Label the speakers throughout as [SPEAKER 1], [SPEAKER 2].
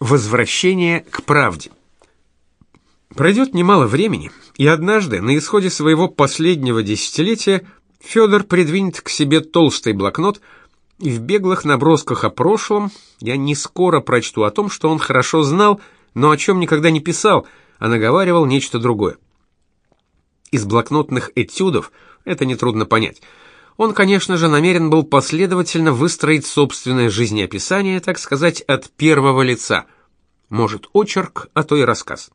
[SPEAKER 1] Возвращение к правде. Пройдет немало времени, и однажды, на исходе своего последнего десятилетия, Федор придвинет к себе толстый блокнот, и в беглых набросках о прошлом я не скоро прочту о том, что он хорошо знал, но о чем никогда не писал, а наговаривал нечто другое. Из блокнотных этюдов это нетрудно понять – он, конечно же, намерен был последовательно выстроить собственное жизнеописание, так сказать, от первого лица. Может, очерк, а то и рассказ.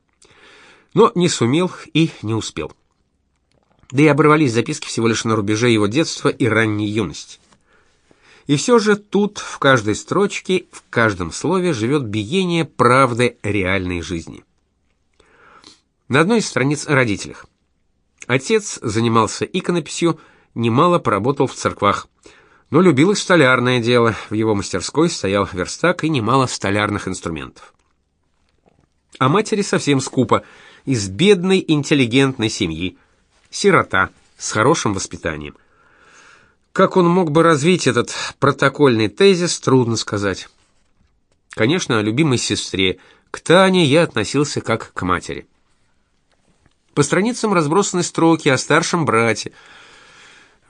[SPEAKER 1] Но не сумел и не успел. Да и оборвались записки всего лишь на рубеже его детства и ранней юности. И все же тут, в каждой строчке, в каждом слове живет биение правды реальной жизни. На одной из страниц о родителях. Отец занимался иконописью, немало поработал в церквах. Но любил и столярное дело. В его мастерской стоял верстак и немало столярных инструментов. А матери совсем скупо, из бедной интеллигентной семьи, сирота с хорошим воспитанием. Как он мог бы развить этот протокольный тезис, трудно сказать. Конечно, о любимой сестре, к Тане я относился как к матери. По страницам разбросаны строки о старшем брате,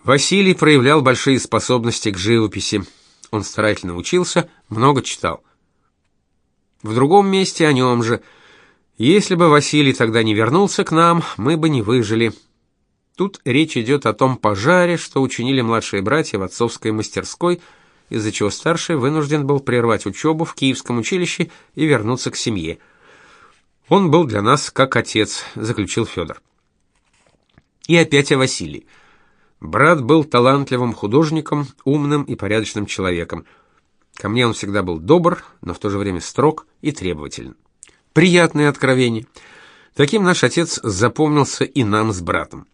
[SPEAKER 1] Василий проявлял большие способности к живописи. Он старательно учился, много читал. В другом месте о нем же. Если бы Василий тогда не вернулся к нам, мы бы не выжили. Тут речь идет о том пожаре, что учинили младшие братья в отцовской мастерской, из-за чего старший вынужден был прервать учебу в Киевском училище и вернуться к семье. Он был для нас как отец, заключил Федор. И опять о Василии. Брат был талантливым художником, умным и порядочным человеком. Ко мне он всегда был добр, но в то же время строг и требователен. Приятные откровения. Таким наш отец запомнился и нам с братом.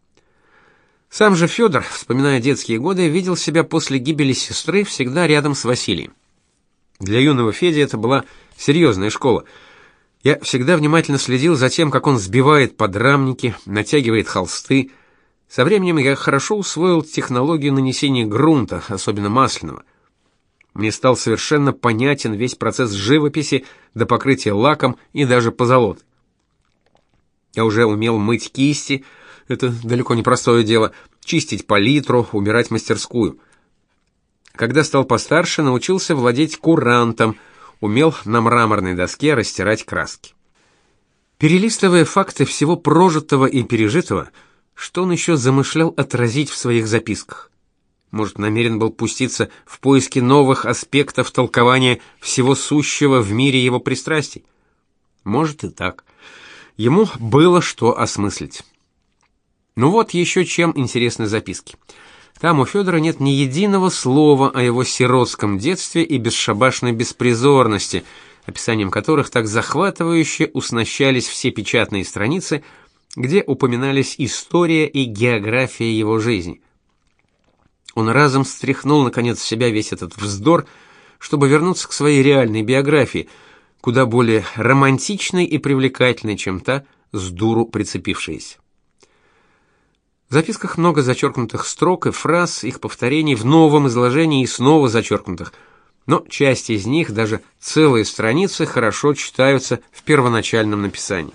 [SPEAKER 1] Сам же Федор, вспоминая детские годы, видел себя после гибели сестры всегда рядом с Василием. Для юного Феди это была серьезная школа. Я всегда внимательно следил за тем, как он сбивает подрамники, натягивает холсты, со временем я хорошо усвоил технологию нанесения грунта, особенно масляного. Мне стал совершенно понятен весь процесс живописи до покрытия лаком и даже позолотой. Я уже умел мыть кисти, это далеко не простое дело, чистить палитру, убирать мастерскую. Когда стал постарше, научился владеть курантом, умел на мраморной доске растирать краски. Перелистывая факты всего прожитого и пережитого, что он еще замышлял отразить в своих записках? Может, намерен был пуститься в поиски новых аспектов толкования всего сущего в мире его пристрастий? Может и так. Ему было что осмыслить. Ну вот еще чем интересны записки. Там у Федора нет ни единого слова о его сиротском детстве и бесшабашной беспризорности, описанием которых так захватывающе уснащались все печатные страницы – где упоминались история и география его жизни. Он разом стряхнул наконец с себя весь этот вздор, чтобы вернуться к своей реальной биографии, куда более романтичной и привлекательной, чем та, с дуру прицепившаяся. В записках много зачеркнутых строк и фраз, их повторений в новом изложении и снова зачеркнутых, но часть из них, даже целые страницы, хорошо читаются в первоначальном написании.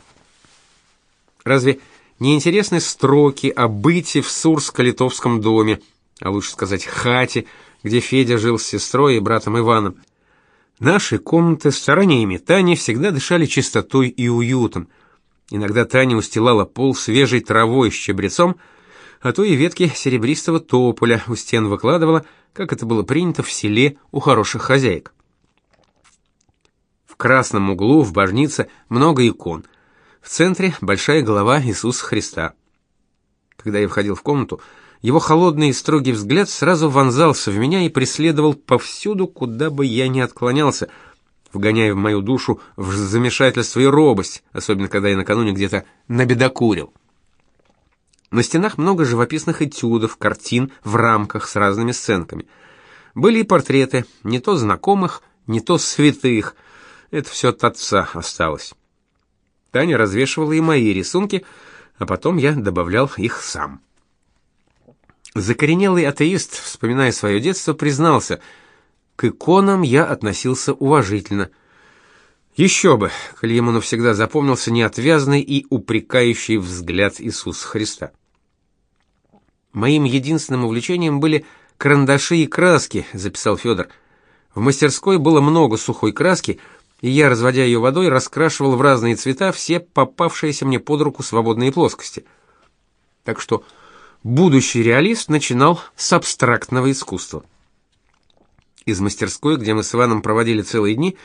[SPEAKER 1] Разве не интересны строки о быте в Сурско-Литовском доме, а лучше сказать хате, где Федя жил с сестрой и братом Иваном? Наши комнаты с стараниями Тани всегда дышали чистотой и уютом. Иногда Таня устилала пол свежей травой с чабрецом, а то и ветки серебристого тополя у стен выкладывала, как это было принято в селе у хороших хозяек. В красном углу в божнице много икон – в центре большая голова Иисуса Христа. Когда я входил в комнату, его холодный и строгий взгляд сразу вонзался в меня и преследовал повсюду, куда бы я ни отклонялся, вгоняя в мою душу в замешательство и робость, особенно когда я накануне где-то набедокурил. На стенах много живописных этюдов, картин в рамках с разными сценками. Были и портреты, не то знакомых, не то святых. Это все от отца осталось. Таня развешивала и мои рисунки, а потом я добавлял их сам. Закоренелый атеист, вспоминая свое детство, признался: "К иконам я относился уважительно. Еще бы, коли ему навсегда запомнился неотвязный и упрекающий взгляд Иисуса Христа. Моим единственным увлечением были карандаши и краски, записал Федор. В мастерской было много сухой краски, и я, разводя ее водой, раскрашивал в разные цвета все попавшиеся мне под руку свободные плоскости. Так что будущий реалист начинал с абстрактного искусства. Из мастерской, где мы с Иваном проводили целые дни,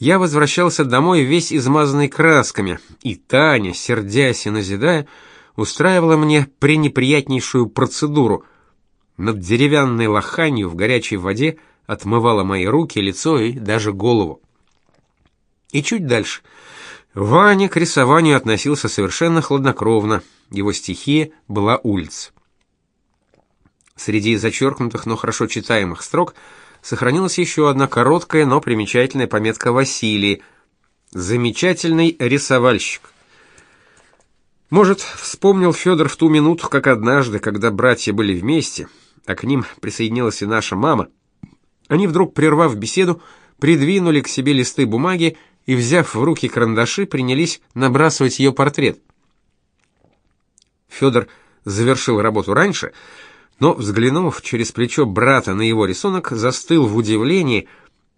[SPEAKER 1] я возвращался домой весь измазанный красками, и Таня, сердясь и назидая, устраивала мне пренеприятнейшую процедуру. Над деревянной лоханью в горячей воде отмывала мои руки, лицо и даже голову. И чуть дальше. Ваня к рисованию относился совершенно хладнокровно. Его стихия была улица. Среди зачеркнутых, но хорошо читаемых строк сохранилась еще одна короткая, но примечательная пометка Василий. Замечательный рисовальщик. Может, вспомнил Федор в ту минуту, как однажды, когда братья были вместе, а к ним присоединилась и наша мама, они вдруг, прервав беседу, придвинули к себе листы бумаги и, взяв в руки карандаши, принялись набрасывать ее портрет. Федор завершил работу раньше, но, взглянув через плечо брата на его рисунок, застыл в удивлении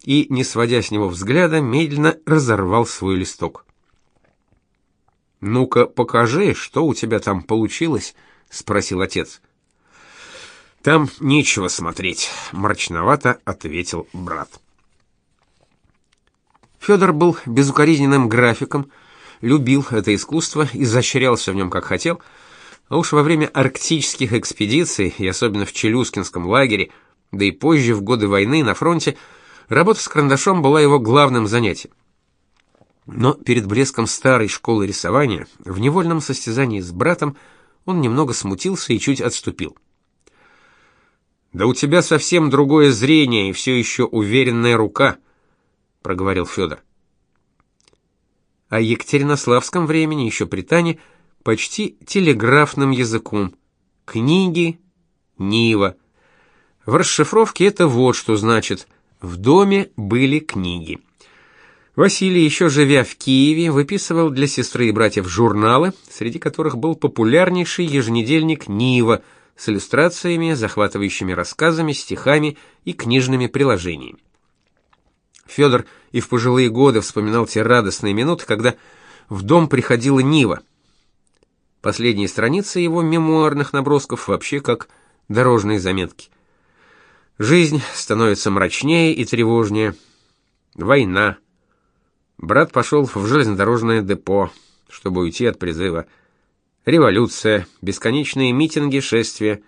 [SPEAKER 1] и, не сводя с него взгляда, медленно разорвал свой листок. «Ну-ка, покажи, что у тебя там получилось?» — спросил отец. «Там нечего смотреть», — мрачновато ответил брат. Федор был безукоризненным графиком, любил это искусство, изощрялся в нем как хотел, а уж во время арктических экспедиций, и особенно в Челюскинском лагере, да и позже в годы войны на фронте, работа с карандашом была его главным занятием. Но перед блеском старой школы рисования, в невольном состязании с братом, он немного смутился и чуть отступил. «Да у тебя совсем другое зрение и все еще уверенная рука», — проговорил Федор. О Екатеринославском времени, еще при Тане, почти телеграфным языком. Книги, Нива. В расшифровке это вот что значит «в доме были книги». Василий, еще живя в Киеве, выписывал для сестры и братьев журналы, среди которых был популярнейший еженедельник «Нива» с иллюстрациями, захватывающими рассказами, стихами и книжными приложениями. Федор и в пожилые годы вспоминал те радостные минуты, когда в дом приходила Нива. Последние страницы его мемуарных набросков вообще как дорожные заметки. Жизнь становится мрачнее и тревожнее. Война, Брат пошел в железнодорожное депо, чтобы уйти от призыва. Революция, бесконечные митинги, шествия,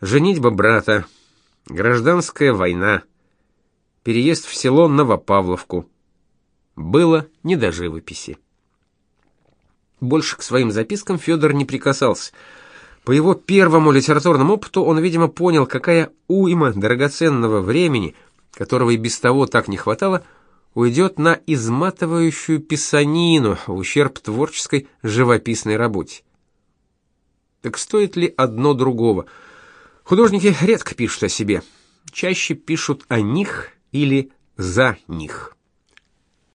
[SPEAKER 1] женитьба брата, гражданская война, переезд в село Новопавловку. Было не до живописи. Больше к своим запискам Федор не прикасался. По его первому литературному опыту он, видимо, понял, какая уйма драгоценного времени, которого и без того так не хватало, уйдет на изматывающую писанину в ущерб творческой живописной работе. Так стоит ли одно другого? Художники редко пишут о себе, чаще пишут о них или за них.